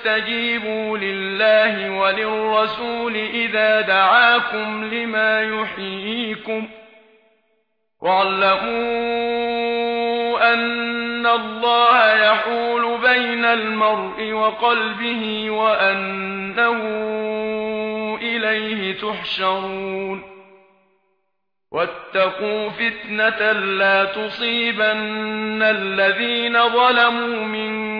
اسْتَجِيبُوا لله وللرسول إذا دعاكم لما يحييكم واعلموا أن الله يحول بين المرء وقلبه وأنه إليه تحشرون واتقوا فتنة لا تصيبن الذين ظلموا منكم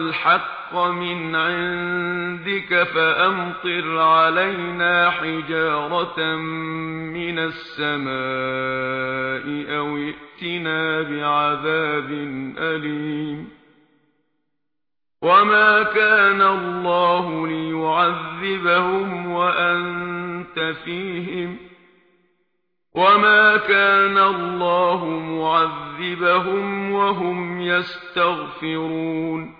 الحق من عندك فأمطر علينا حجارة من السماء أو ائتنا بعذاب أليم. وما كان الله ليعذبهم وأنت فيهم. وما كان الله معذبهم وهم يستغفرون.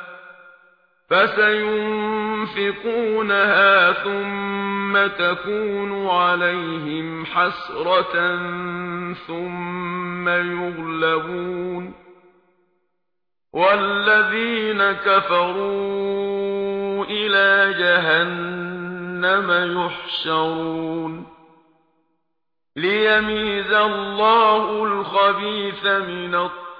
فسينفقونها ثم تكون عليهم حسرة ثم يغلبون والذين كفروا إلى جهنم يحشرون ليميز الله الخبيث من الطريق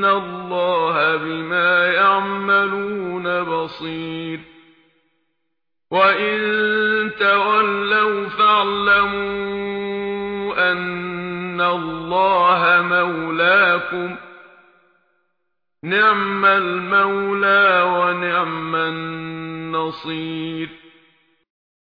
ان الله بما يعملون بصير وان تولوا فاعلموا ان الله مولاكم نعم المولى ونعم النصير